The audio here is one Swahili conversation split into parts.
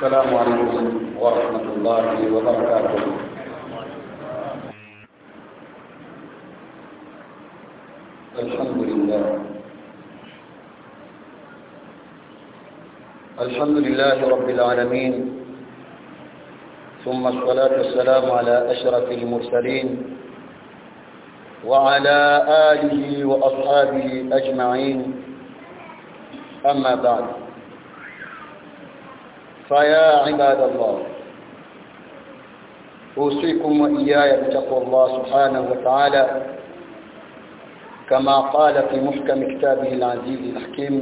السلام عليكم ورحمة الله وبركاته. الحمد لله. الحمد لله رب العالمين. ثم الصلاة والسلام على أشرف المرسلين وعلى آله وأصحابه أجمعين. أما بعد. فيا عباد الله أوصيكم وإياي بتقوى الله سبحانه وتعالى. كما قال في محكم كتابه العزيز الحكيم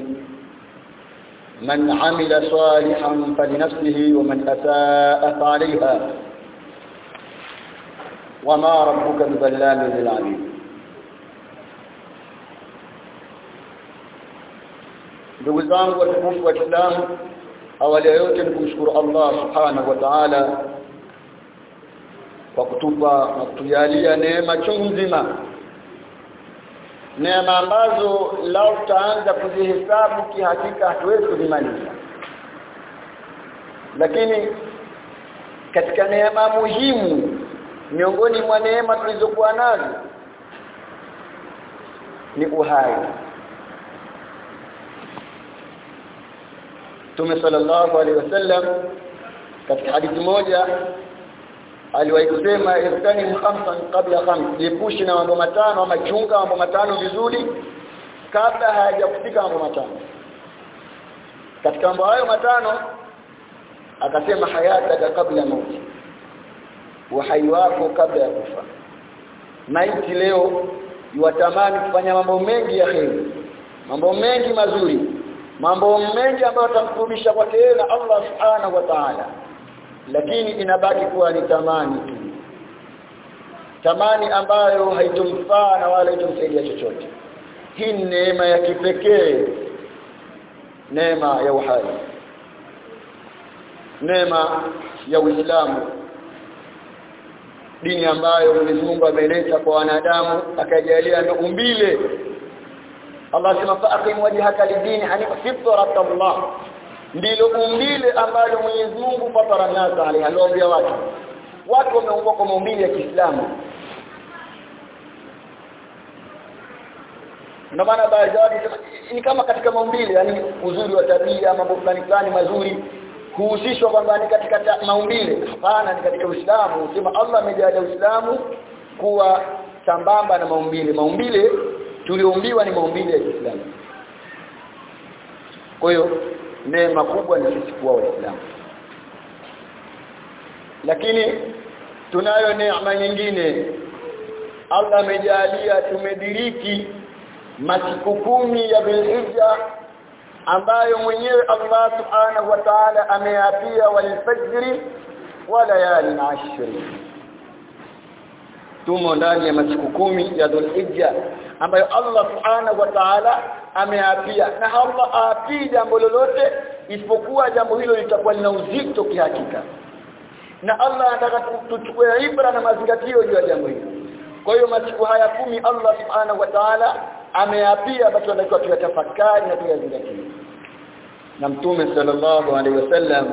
من عمل صالحا فلنفسه ومن أساء فعليها وما ربك بظلام للعبيد. Ndugu zangu watukufu wa awali yote ni kumshukuru Allah subhanahu wa ta'ala kwa kutupa na kutujalia neema chungu nzima. Neema ambazo lao tutaanza kuzihesabu kihakika hatuwezi kuzimaliza. Lakini katika neema muhimu miongoni mwa neema tulizokuwa nazo ni uhai Mtume sallallahu alaihi wasallam katika hadithi moja aliwahi kusema irtani khamsan qabla khams jepushi na mambo matano ama chunga mambo matano vizuri kabla hayajakufika mambo matano. Katika mambo hayo matano akasema hayataka kabla mauti uhai wako kabla ya kufa. Maiti leo yuatamani kufanya mambo mengi ya kheri mambo mengi mazuri mambo mengi ambayo atamkurubisha kwake yeye Allah subhanahu wa ta'ala. Lakini inabaki kuwa ni tamani tu. Tamani ambayo haitomfaa na wala haitomsaidia chochote. Hii ni neema ya kipekee. Neema ya uhai. Neema ya Uislamu. Dini ambayo Mwenyezi Mungu ameleta kwa wanadamu akajalia umbile Allah sema faqim wajhaka lidini hanifa fitrat Allah ndilo umbile ambalo Mwenyezi Mungu nasa alayhi aliwaambia watu. Watu wameumbwa kwa maumbile ya Kiislamu. Ndio maana baadhi ni kama katika maumbile yani uzuri wa tabia mambo fulani fulani mazuri kuhusishwa kwamba ni katika maumbile. Hapana ni katika Uislamu. Sema Allah amejalia Uislamu kuwa sambamba na maumbile. Maumbile tuliumbiwa ni maumbile ya Kiislamu. Kwa hiyo neema kubwa ni sisi kuwa waislamu. Lakini tunayo neema nyingine. Allah amejalia tumediriki masiku kumi ya Dhulhijja ambayo mwenyewe Allah subhanahu wa ta'ala ameapia walfajri wa layalin ashri tumo ndani ya masiku kumi ya Dhulhijja ambayo Allah subhanahu wa ta'ala ameapia. Na Allah aapii jambo lolote isipokuwa jambo hilo litakuwa lina uzito kihakika. Na Allah anataka tuchukue ibra na mazingatio juu ya jambo hilo kwa hiyo masiku haya kumi Allah subhanahu wa ta'ala ameapia basi tunatakiwa tuyatafakari na tuyazingatie. Na mtume sallallahu alaihi wasallam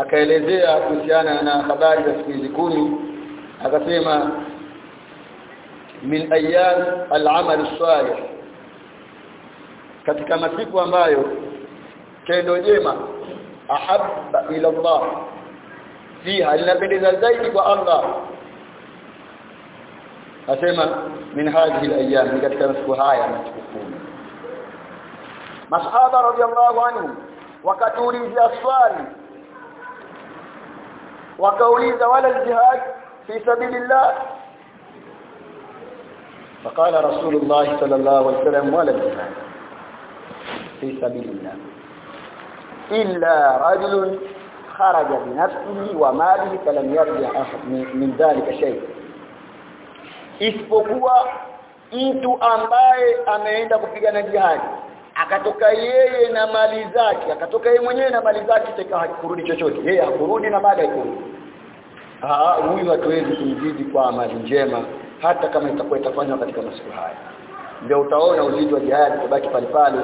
akaelezea kuhusiana na habari za siku hizi kumi akasema min ayyam al-amal salih katika masiku ambayo tendo jema ahabba ila Allah fiha linapendeza zaidi kwa Allah asema min hadhihi al-ayyam masiku haya masiku kumi masahaba radiyallahu anhu wakatuulizia swali wakauliza wala jihad fi sabilillah فقال رسول الله صلى الله عليه وسلم ولا جهاد في سبيل الله إلا رجل خرج بنفسه وماله فلم يرجع من ذلك شيء isipokuwa mtu ambaye ameenda kupigana jihadi akatoka yeye na mali zake akatoka yeye mwenyewe na mali zake teka hakurudi chochote yeye hakurudi na mali hakurudi ah huyu hatuwezi kumzidi kwa amali njema hata kama itakuwa itafanywa katika masiku haya. Ndio utaona uzito wa jihad kubaki pale pale.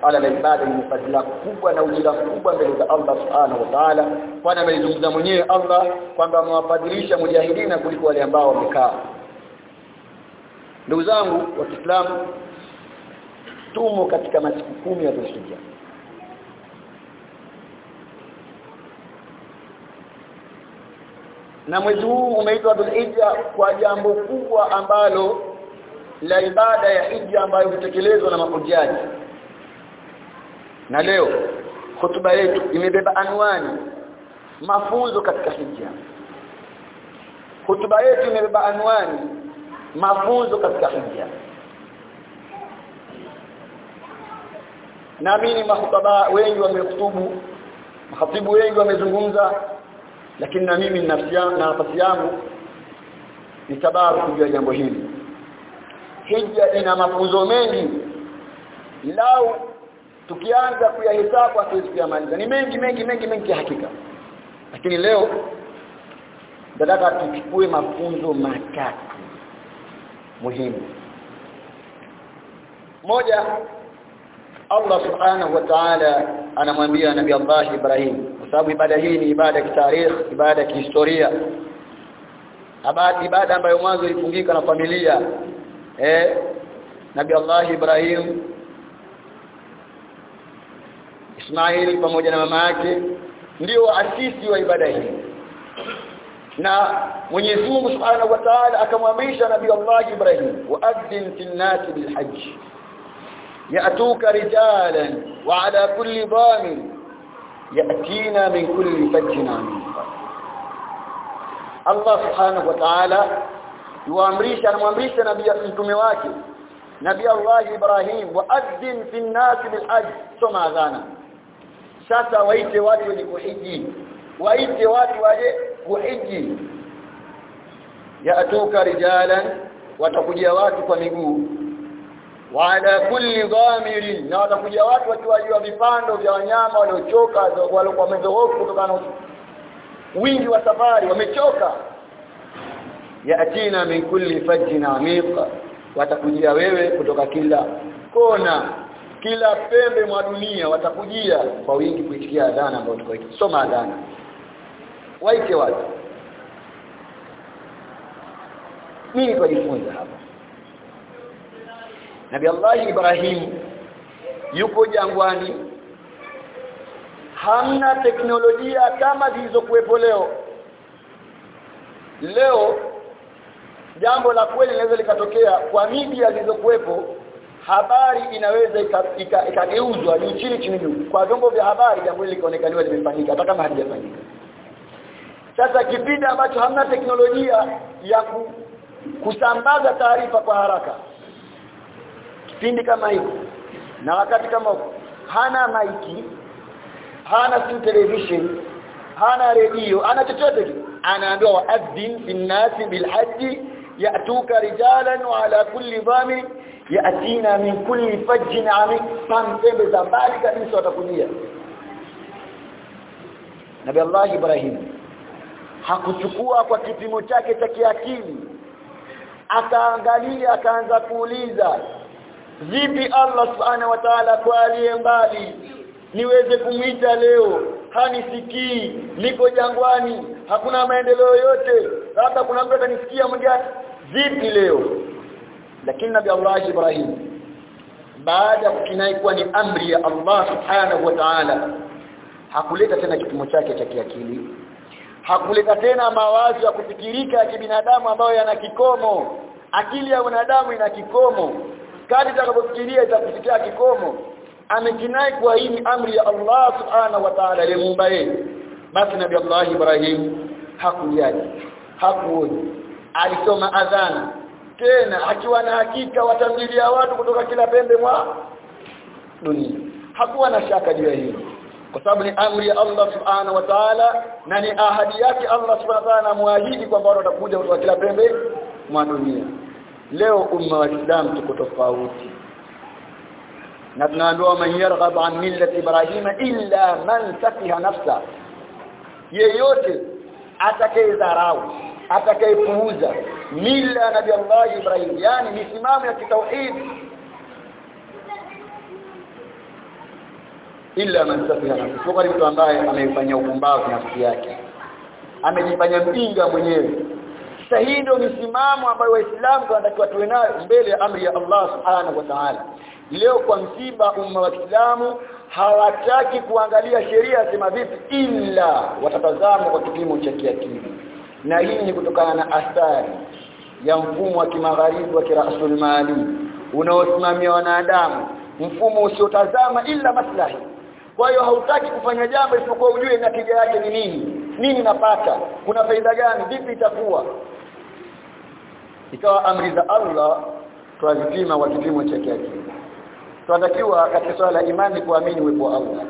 Suala la ibada ni fadhila kubwa na ujira kubwa mbele za Allah subhanahu wa ta'ala. Kwani amelizungumza mwenyewe Allah kwamba amewafadhilisha mujahidina kuliko wale ambao wamekaa. Ndugu zangu wa Kiislamu tumo katika masiku kumi ya Dhulhijja na mwezi huu umeitwa Dhulhijja kwa jambo kubwa ambalo la ibada ya hija ambayo hutekelezwa na mahujaji na leo hotuba yetu imebeba anwani mafunzo katika hija hotuba yetu imebeba anwani mafunzo katika hija naamini mahutaba wengi wamehutubu mahatibu wengi wamezungumza lakini na mimi nafsi yangu na nafasi yangu ni sababu kujua jambo hili. Hija ina mafunzo mengi. Lau tukianza kuyahesabu hatuwezi kuyamaliza. Ni mengi mengi mengi mengi hakika. Lakini leo nataka tuchukue mafunzo matatu muhimu. Moja Allah subhanahu wa ta'ala anamwambia nabii Allah Ibrahim. Kwa sababu ibada hii ni ibada ya kitarikh ibada ya kihistoria. Ibada ambayo mwanzo ilifungika na familia. Eh nabii Allah Ibrahim Ismail pamoja na mama yake ndio waasisi wa ibada hii. Na Mwenyezi Mungu Subhanahu wa Ta'ala akamwamrisha Nabii Allah Ibrahim wa'adhin fil nas bil hajj يأتوك رجالا وعلى كل ضامن يأتينا من كل فج من الله سبحانه وتعالى يوامريش أنا وامريش نبي أسلتمواك نبي الله إبراهيم وأذن في الناس بالحج. ثم أذانا. شاسا وإيت واتي ولي قحجي وإيت واتي ولي قحجي يأتوك رجالا وتقول يا يواتك ونقول wala kulli dhamirin. Na watakuja watu wakiwajua vipando vya wanyama waliochoka waliokuwa wamedhoofu kutokana na wingi wa safari wamechoka. Yaatina min kulli fajjin amiqa watakujia wewe kutoka kila kona kila pembe mwa dunia. Watakujia kwa wingi kuitikia adhana ambayo tuko soma adhana. Waite watu. Nini tujifunza hapa Nabi Allah Ibrahim yuko jangwani. Hamna teknolojia kama zilizokuwepo leo. Leo jambo la kweli linaweza likatokea kwa media zilizokuwepo. Habari inaweza ikageuzwa ni chini chini juu. Kwa vyombo vya habari jambo hili likaonekaniwa limefanyika hata kama halijafanyika. Sasa kipindi ambacho hamna teknolojia ya kusambaza taarifa kwa haraka kipindi kama hiki. Na wakati kama hana maiki hana simu television hana redio ana chochote kile. Anaambiwa waadhin finnasi bilhaji yatuka rijalan wa ala kulli dhamir yatina min kulli fajjin amik. Pembe za mbali kabisa watakujia Nabii Allah Ibrahim hakuchukua kwa kipimo chake cha kiakili. Akaangalia akaanza kuuliza vipi Allah subhanahu wa ta'ala kwa aliye mbali? Niweze kumwita leo hanisikii niko jangwani hakuna maendeleo yote labda kuna mtu atanisikia mwingine vipi leo? Lakini nabii Allah Ibrahim baada ya kukinai kuwa ni amri ya Allah subhanahu wa ta'ala hakuleta tena kipimo chake cha kiakili. Hakuleta tena mawazo ya kufikirika ya kibinadamu ambayo yana kikomo. Akili ya wanadamu ina kikomo kadri itakapofikiria itakufikia kikomo amekinai kwa hii amri ya Allah subhanahu wa ta'ala aliyemuumba yeye basi nabii Allah Ibrahim hakujali hakuoni alisoma adhana. Tena akiwa na hakika watamjilia watu kutoka kila pembe mwa dunia. Hakuwa na shaka juu ya hilo. Kwa sababu ni amri ya Allah subhanahu wa ta'ala na ni ahadi yake Allah subhanahu wa ta'ala muahidi kwamba watu watakuja kutoka kila pembe mwa dunia leo umma wa Islam tuko tofauti. Na tunaambiwa man yarghab an millati ibrahim illa man safiha nafsa. Yeyote atakayedharau atakayepuuza mila nabii Allah Ibrahim yani misimamo ya kitauhid illa man safiha nafsa. Sio mtu ambaye ameifanya ukumbavu nafsi yake. Amejifanya mpinga mwenyewe sasa hii ndio misimamo ambayo waislamu wanatakiwa tuwe nayo mbele ya amri ya Allah subhanahu wa ta'ala. Leo kwa msiba umma wa Kiislamu hawataki kuangalia sheria sema vipi ila watatazama kwa kipimo cha kiakili. Na hii ni kutokana na athari ya mfumo wa kimagharibi wa kirasmali unaosimamia wanadamu mfumo usiotazama ila maslahi. Kwa hiyo hautaki kufanya jambo isipokuwa ujue natija yake ni nini nini napata kuna faida gani vipi itakuwa ikawa amri za Allah twazipima kwa kipimo cha kiakili. Tunatakiwa katika swala la imani kuamini uwepo wa Allah.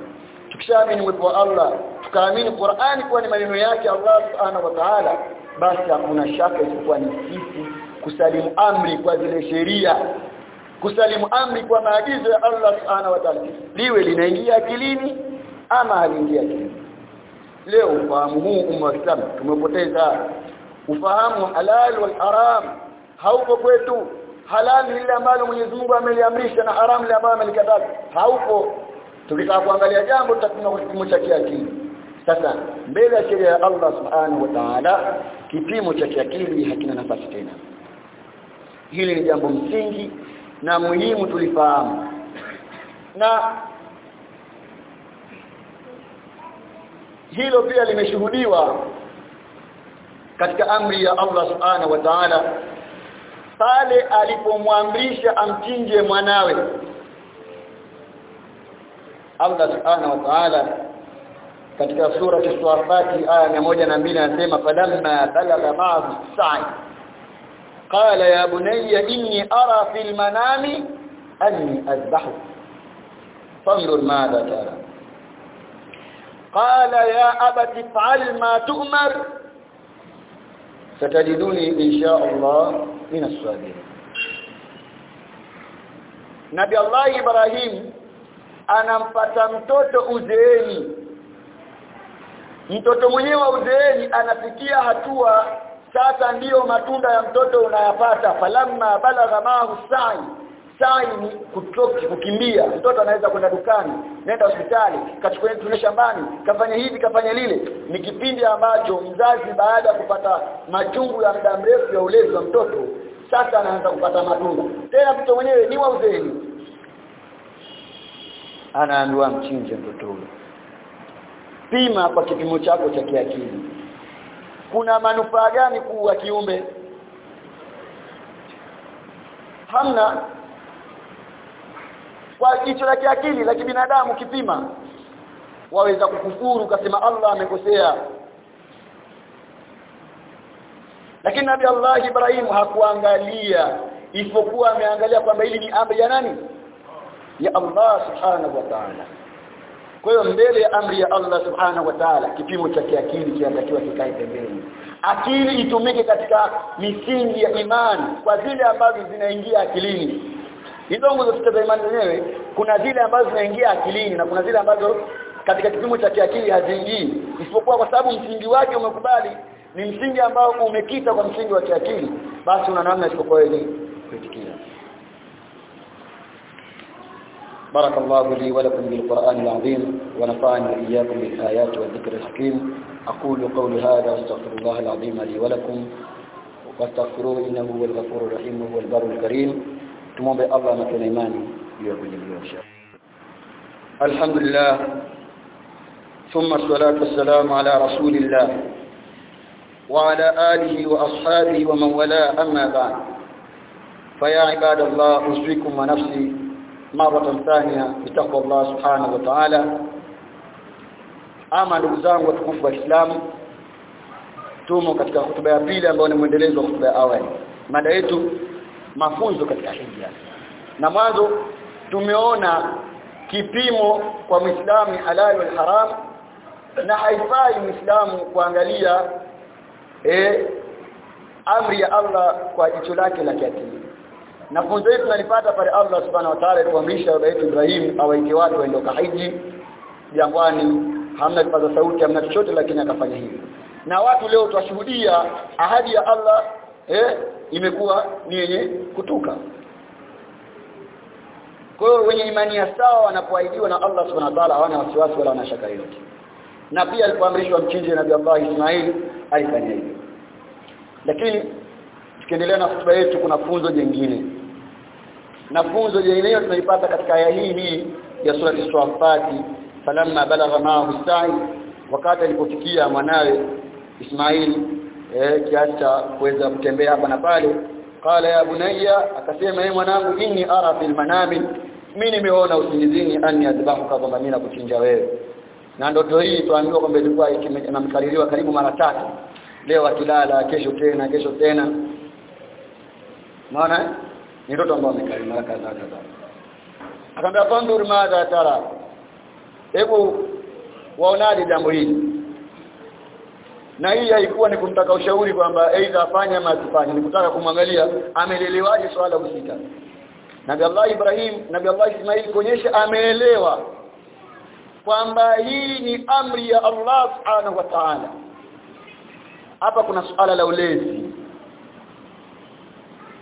Tukishaamini uwepo wa Allah tukaamini Qur'ani kuwa ni maneno yake Allah subhanahu wa ta'ala basi hakuna shaka isipokuwa ni sisi kusalimu amri kwa zile sheria. Kusalimu amri kwa maagizo ya Allah subhanahu wa ta'ala. Liwe linaingia akilini ama haliingia akilini. Leo ufahamu huu umma wa Islam tumepoteza ufahamu halal wal haram haupo kwetu. Halali lile ambalo Mwenyezi Mungu ameliamrisha na haramu lile ambalo amelikataza. Haupo. Tukitaka kuangalia jambo tutakuwa kipimo cha kiakili. Sasa mbele ya sheria ya Allah subhanahu wa ta'ala kipimo cha kiakili hakina nafasi tena. Hili ni jambo msingi na muhimu tulifahamu. Na hilo pia limeshuhudiwa katika amri ya Allah subhanahu wa ta'ala pale alipomwamrisha amchinje mwanawe Allah subhanahu wa ta'ala katika sura as-Safat aya 102 anasema falamma balagha ma'ahu sa'i qala ya bunayya inni ara fil manami anni azbahu fanzur madha tara قال يا أبت افعل ما تؤمر ستجدني إن شاء min as-sabirin Nabi Allah Ibrahim anampata mtoto uzeeni. Mtoto mwenyewe uzeeni anafikia hatua sasa ndiyo matunda ya mtoto unayapata. Falamma balagha mahu sa'i ni kutoki kukimbia. Mtoto anaweza kwenda dukani nenda hospitali kachukua tune shambani kafanya hivi kafanya lile. Ni kipindi ambacho mzazi baada ya kupata machungu ya muda mrefu ya ulezi wa mtoto sasa anaanza kupata matunda. Tena mtoto mwenyewe ni wa uzeni anaambiwa mchinje mtoto huyo. Pima kwa kipimo chako cha kiakili. Kuna manufaa gani kuwa kiumbe hamna kwa jicho la kiakili la kibinadamu kipima waweza kukufuru ukasema Allah amekosea. Lakini nabi Allah Ibrahim hakuangalia isipokuwa ameangalia kwamba hili ni amri ya nani? Ya Allah subhanahu wa ta'ala. Kwa hiyo mbele ya amri ya Allah subhanahu wa ta'ala kipimo cha kiakili kinatakiwa kikae pembeni. Akili itumike katika misingi ya imani kwa zile ambazo zinaingia akilini hizo nguzo sita za imani zenyewe kuna zile ambazo zinaingia akilini na kuna zile ambazo katika kipimo cha kiakili haziingii isipokuwa kwa sababu msingi wake umekubali ni msingi ambao umekita kwa msingi wa kiakili basi una namna isipokuwa ni kuitikia بارك الله لي ولكم بالقرآن العظيم ونفعني وإياكم بالآيات والذكر الحكيم أقول قولي هذا واستغفر الله العظيم لي ولكم واستغفروه إنه هو الغفور الرحيم وهو البر الكريم تمومbe Allah na tuna imani ya kujibiosha Alhamdulillah ثم الصلاة والسلام على رسول الله وعلى آله وأصحابه ومن والاه أما بعد فيا عباد الله أوصيكم ونفسي مرة ثانية بتقوى الله سبحانه وتعالى ama ndugu zangu watukufu wa Islam tumo katika hotuba ya pili ambayo ni mwendelezo wa hotuba ya awali mada yetu mafunzo katika hija na mwanzo tumeona kipimo kwa Muislamu halal wal haram na haifai Muislamu kuangalia eh amri ya Allah kwa jicho lake la kiakili. Na funzo hili tunalipata pale Allah subhanahu wa ta'ala alipoamrisha baba yetu Ibrahim awaite watu waende hiji jangwani hamna kipaza sauti hamna chochote lakini akafanya hivi na watu leo tuwashuhudia ahadi ya Allah eh imekuwa ni yenye kutuka. Kwa hiyo wenye imani ya sawa wanapoahidiwa na Allah subhanahu wa ta'ala hawana wasiwasi wala wana shaka yoyote. Na pia alipoamrishwa mchinje nabii Allah Ismail alifanya hivyo. Lakini tukiendelea na hotuba yetu kuna funzo jingine. Na funzo jingine tunaipata katika aya hii hii ya sura As-Saffat falamma balagha ma'ahu sa'i wakati alipofikia mwanawe Ismail eh kiasi cha kuweza kutembea hapa na pale. Qala ya bunayya akasema yeye mwanangu inni ara fil manami mimi nimeona usingizini anni adbahuka kwamba mimi nakuchinja wewe. Na ndoto hii tuambiwa kwamba ilikuwa inamkaririwa karibu mara tatu. Leo akilala kesho tena kesho tena. Maana ni ndoto ambayo amekariri mara kadhaa kadhaa akamwambia fandur madha tara. Hebu waonaje jambo hili na hii haikuwa ni kumtaka ushauri kwamba aidha afanye ama asifanye. Ni kutaka kumwangalia amelelewaje swala husika. Nabi Allah Ibrahim nabi Allah Ismail kuonyesha ameelewa kwamba hii ni amri ya Allah Subhanahu wa Ta'ala. Hapa kuna suala la ulezi.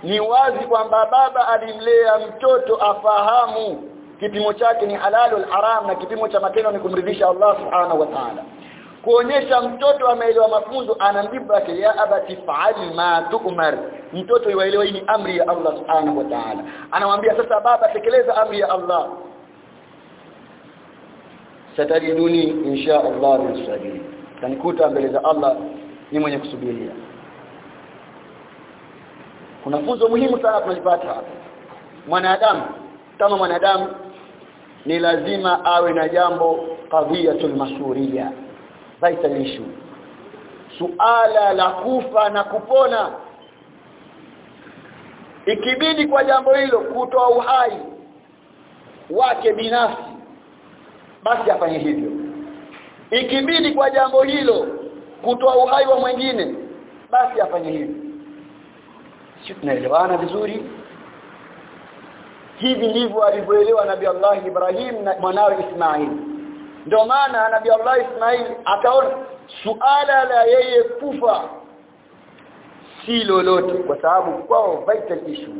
Ni wazi kwamba baba alimlea mtoto afahamu kipimo chake ni halal haram na kipimo cha matendo ni kumridhisha Allah Subhanahu wa Ta'ala kuonyesha mtoto ameelewa mafunzo anamjibu yake ya abati fa'ali ma tu'mar. Mtoto yuelewa hii amri ya Allah Subhanahu wa Ta'ala. Anamwambia sasa baba tekeleza amri ya Allah. Satariduni insha Allah bisabili tanikuta mbele za Allah ni mwenye kusubiria. Kuna funzo muhimu sana tunalipata. Hapa mwanadamu kama mwanadamu ni lazima awe na jambo qadhiyatul masuria vital issue. Suala la kufa na kupona. Ikibidi kwa jambo hilo kutoa uhai wake binafsi basi afanye hivyo. Ikibidi kwa jambo hilo kutoa uhai wa mwingine basi afanye hivyo. Sio tunaelewana vizuri? Hivi ndivyo alivyoelewa nabii Allah Ibrahim na mwanawe Ismail ndio maana nabii Allah Ismail akaona suala la yeye kufa si lolote kwa sababu kwao vital issue.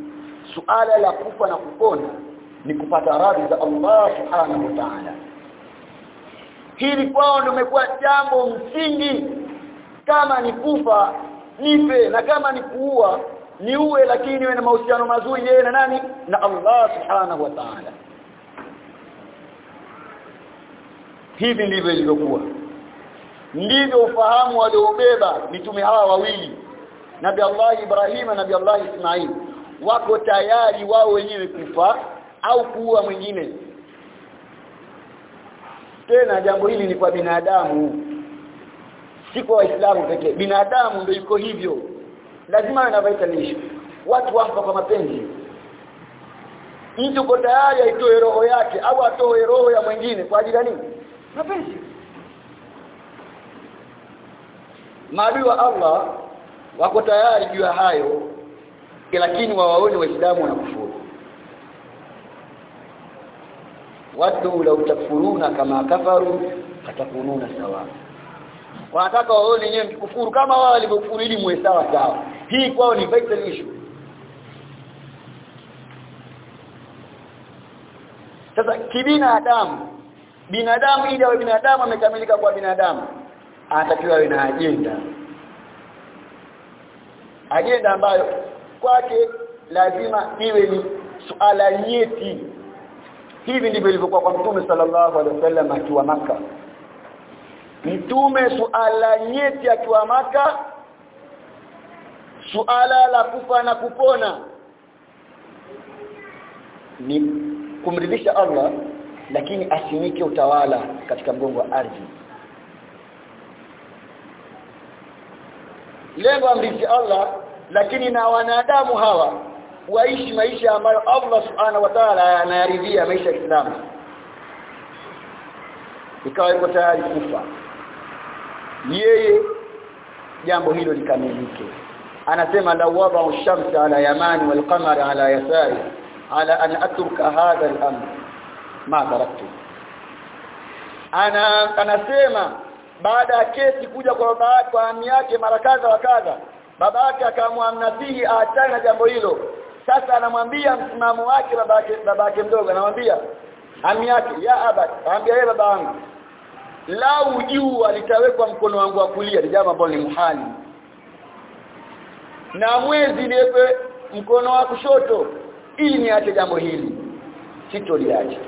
Suala la kufa na kupona ni kupata radhi za Allah subhanahu wa ta'ala. Hili kwao ndio imekuwa jambo msingi. Kama ni kufa nipe na kama ni kuua niue lakini niwe na mahusiano mazuri yeye na nani? Na Allah subhanahu wa ta'ala hivi ndivyo ilivyokuwa. Ndivyo ufahamu waliobeba mitume hawa wawili Nabi Allah Ibrahim na Nabi Allah Ismail. Wako tayari wao wenyewe kufa au kuua mwingine. Tena jambo hili ni kwa binadamu si kwa waislamu pekee. Binadamu ndio iko hivyo. Lazima awe na vitalisho watu wafa kwa mapenzi. Mtu uko tayari aitoe roho yake au atoe roho ya mwingine kwa ajili ya nini mapenzi. Maadui wa Allah wako tayari juu ya hayo lakini wawaone waislamu wanakufuru. Watu law takfuruna kama kafaru fatakununa sawa. Wanataka waone nyewe mkufuru kama wao walivyokufuru ili muwe sawa sawa. Hii kwao ni vital issue. Sasa kibinadamu binadamu ili awe binadamu amekamilika kwa binadamu anatakiwa awe na ajenda. Ajenda ambayo kwake lazima iwe ni suala nyeti. Hivi ndivyo ilivyokuwa kwa mtume sallallahu alaihi wasallam akiwa maka mtume suala nyeti akiwa maka suala la kufa na kupona. Ni kumridhisha Allah lakini asinike utawala katika mgongo wa ardhi. Lengo amrithi Allah lakini na wanadamu hawa waishi maisha ambayo Allah subhanahu wa ta'ala anayaridhia maisha ya Kiislamu. Ikawa iko tayari kufa. Yeye jambo hilo likamilike. Anasema la wadha ushamsa ala yamani wal qamara ala yasari ala an atruka hadha al-amr ma taraktu. Ana anasema baada ya kesi kuja kwa baba kwa ami yake mara kadha wa kadha baba yake akamwamnasihi aachane na jambo hilo. Sasa anamwambia msimamo wake babake babake mdogo anamwambia ami yake ya aba anambia yeye baba yangu lau juu alitawekwa mkono wangu wa kulia ni jambo ambalo ni muhali. Na mwezi niwe mkono wa kushoto ili niache jambo hili. Sitoliacha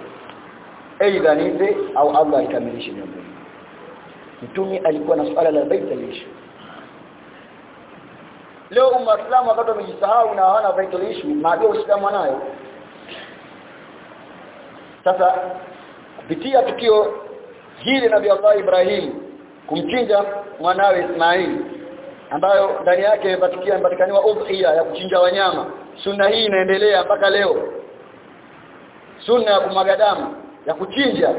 aidha nipe au Allah ikamilishe jambo mtume alikuwa na swala la bait leo umma wakati wamejisahau na hawana bait al maadui Uislamu nayo sasa kupitia tukio hili Nabii Allah Ibrahim kumchinja mwanawe Ismail ambayo ndani yake imepatikia imepatikaniwa udhiya ya kuchinja wanyama. Sunna hii inaendelea mpaka leo. Sunna ya kumwaga damu ya kuchinja.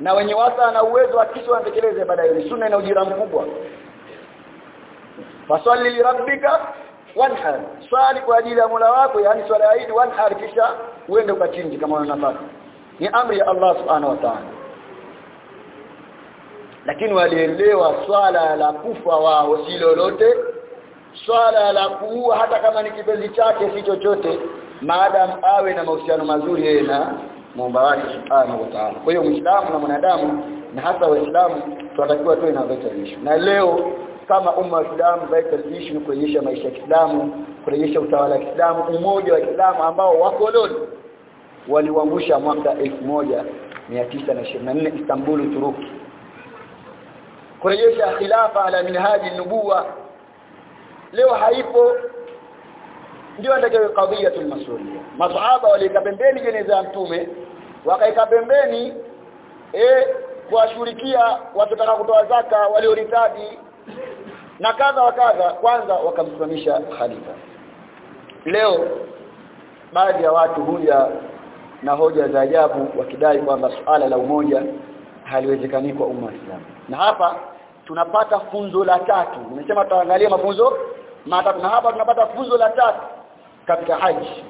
Na wenye wasa na uwezo wa kisha wanatekeleza ibada hiyo sunna ina ujira mkubwa. Fasalli li rabbika wanhar. Swali kwa ajili ya Mola wako yani swala ya Eid wanhar kisha uende ukachinji kama unataka ni amri ya Allah subhanahu wa ta'ala. Lakini walielewa swala la kufa wao si lolote. Swala la kuua hata kama ni kipenzi chake si chochote. Maadamu awe na mahusiano mazuri yeye na muumba wake subhanahu wa ta'ala. Kwa hiyo muislamu na mwanadamu na hasa waislamu tunatakiwa tuwe na vital na leo kama umma wa Kiislamu vital ni kurejesha maisha ya Kiislamu kurejesha utawala wa Kiislamu umoja wa Kiislamu ambao wakoloni waliuangusha mwaka 1924 Istanbul Uturuki. Kurejesha khilafa ala minhaji nubuwa. Leo haipo ndio ndio kadhiyatul masuliyya masahaba walika pembeni jeneza ya mtume wakaika pembeni eh kuwashughulikia watotaka kutoa zaka walioritadi na kadha wa kadha. Kwanza wakamsimamisha khalifa. Leo baadhi ya watu huja na hoja za ajabu wakidai kwamba suala la umoja haliwezekani kwa umma Islam. Na hapa tunapata funzo la tatu. Nimesema tutaangalia mafunzo matatu. Na hapa tunapata funzo la tatu katika haji.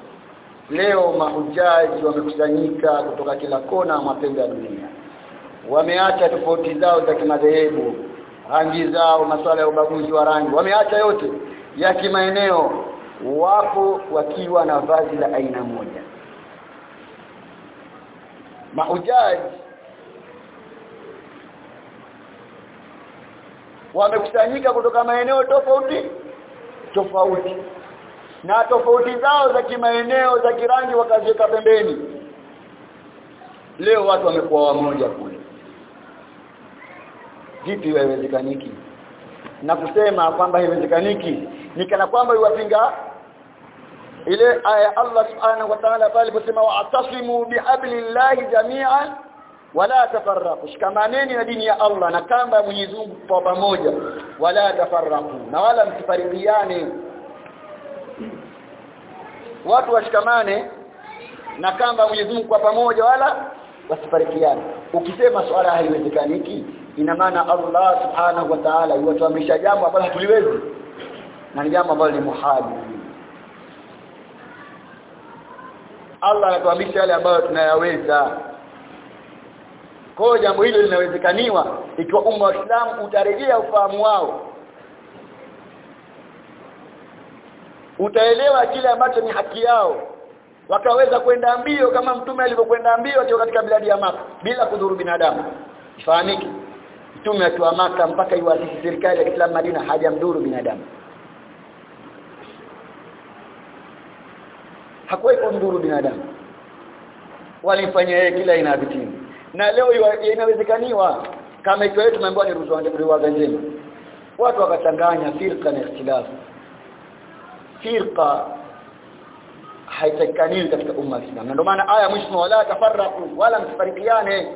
Leo mahujaji wamekusanyika kutoka kila kona mapembe ya dunia. Wameacha tofauti zao za kimadhehebu rangi zao masuala ya ubaguzi wa rangi. Wameacha yote ya kimaeneo. Wapo wakiwa na vazi la aina moja. Mahujaji wamekusanyika kutoka maeneo tofauti tofauti na tofauti zao za kimaeneo za kirangi wakaziweka pembeni. Leo watu wamekuwa wamoja kule. Vipi haiwezekaniki? Na kusema kwamba haiwezekaniki nikana kwamba iwapinga ile aya Allah subhanahu wa ta'ala pale aliposema wa'tasimu bihablillahi jami'an wala tafarraqu. Shikamaneni na dini ya Allah na kamba ya Mwenyezi Mungu kwa pamoja. Wala tafarraqu. Na wala msifarikiane watu washikamane na kamba Mwenyezi Mungu kwa pamoja wala wasifarikiane. Ukisema swala haiwezekaniki ina maana Allah subhanahu wa ta'ala yuatuamrisha jambo ambalo hatuliwezi na ni jambo ambalo ni muhali. Allah anatuamrisha yale ambayo tunayaweza. Kwa jambo hilo linawezekaniwa ikiwa umma wa Islam utarejea ufahamu wao utaelewa kile ambacho ni haki yao. Wakaweza kwenda mbio kama mtume alivyokwenda mbio akiwa katika biladi ya Maka bila kudhuru binadamu. Ifahamike mtume akiwa Maka mpaka iwasisi serikali ya Kiislamu Madina hajamdhuru binadamu. Hakuwahi kumdhuru binadamu. Walifanya yeye kila ya na leo inawezekaniwa kama ikiwa tumeambiwa ni ruwaza njema. Watu wakachanganya firqa na ikhtilafu firqa haitakaniwi katika umma wa Islam. Ndio maana aya mwisho wala tafarraqu wala msifarikiane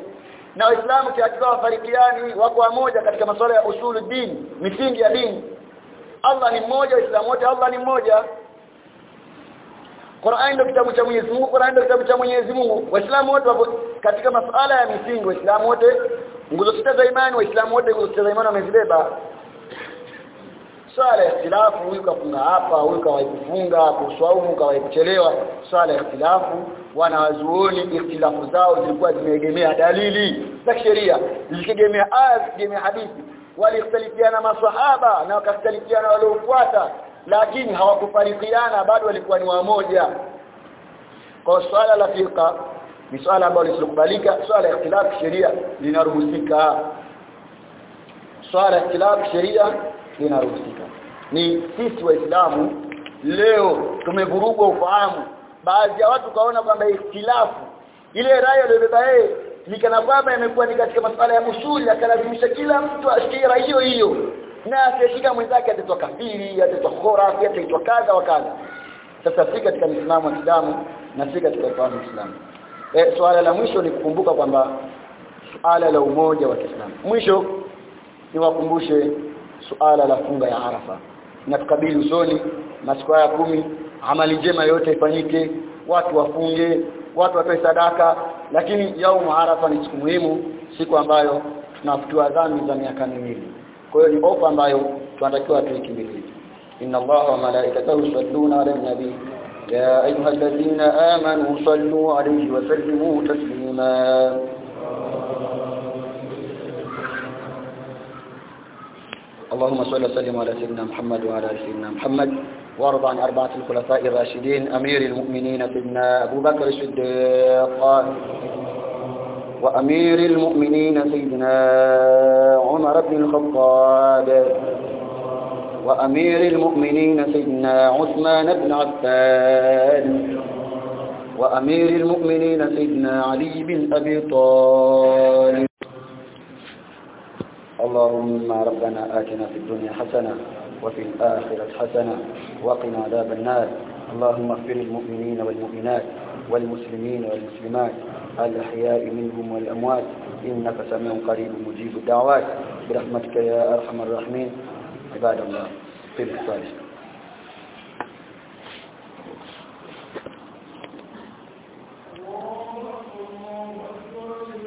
na waislamu kiakiwa wafarikiani wako wamoja katika masuala ya usulu dini misingi ya dini. Allah ni mmoja waislamu wote Allah ni mmoja. Qur'an ndio kitabu cha Mwenyezi Mungu Qur'an ndio kitabu cha Mwenyezi Mungu. Waislamu wote wapo katika masuala ya misingi waislamu wote nguzo sita za imani waislamu wote nguzo sita za imani wamezibeba swala ya ikhtilafu huyu kafunga hapa huyu kawahi kufunga kuswaumu kawahi kuchelewa swala ya ikhtilafu. Wanawazuoni ikhtilafu zao zilikuwa zimeegemea dalili za sheria zikiegemea aya zikiegemea hadithi. Walikhtalifiana maswahaba na wakakhtalifiana waliofuata lakini hawakufarikiana bado walikuwa ni wamoja. Kwa swala la fiqa ni swala ambalo lisikubalika swala ya ikhtilafu sheria linaruhusika. Swala ya ikhtilafu sheria linaruhusika ni sisi waislamu leo tumevurugwa ufahamu. Baadhi ya watu kaona kwamba ikhtilafu ile rai aliyobeba yeye ni kana kwamba imekuwa ni katika masuala ya usuli akalazimisha kila mtu ashikie rai hiyo hiyo. Na asiyeshika mwenzake ataitwa kafiri ataitwa khora ataitwa kadha wa kadha. Sasa si katika msimamo wa Kiislamu na si katika ufahamu wa Kiislamu. E, swala la mwisho ni kukumbuka kwamba suala la umoja wa Kiislamu. Mwisho niwakumbushe suala la funga ya Arafa. Na tukabili usoni masiku ya kumi amali njema yote ifanyike watu wafunge watu watoe sadaka lakini yaumu Arafa ni siku muhimu siku ambayo tunafutiwa dhambi za miaka miwili. Kwa hiyo ni ofa ambayo tunatakiwa tuikimbilie. Inna allaha wa malaikatahu yusalluna ala nabi. Ya ayyuhalladhina amanu sallu alayhi wa sallimu taslima اللهم صل وسلم على سيدنا محمد وعلى آل سيدنا محمد. وارض عن أربعة الخلفاء الراشدين. أمير المؤمنين سيدنا أبو بكر الصديق. وأمير المؤمنين سيدنا عمر بن الخطاب. وأمير المؤمنين سيدنا عثمان بن عفان. وأمير المؤمنين سيدنا علي بن أبي طالب. اللهم ربنا آتنا في الدنيا حسنة وفي الآخرة حسنة وقنا عذاب النار. اللهم اغفر للمؤمنين والمؤمنات والمسلمين والمسلمات الأحياء منهم والأموات. إنك سميع قريب مجيب الدعوات. برحمتك يا أرحم الراحمين. عباد الله في الصالح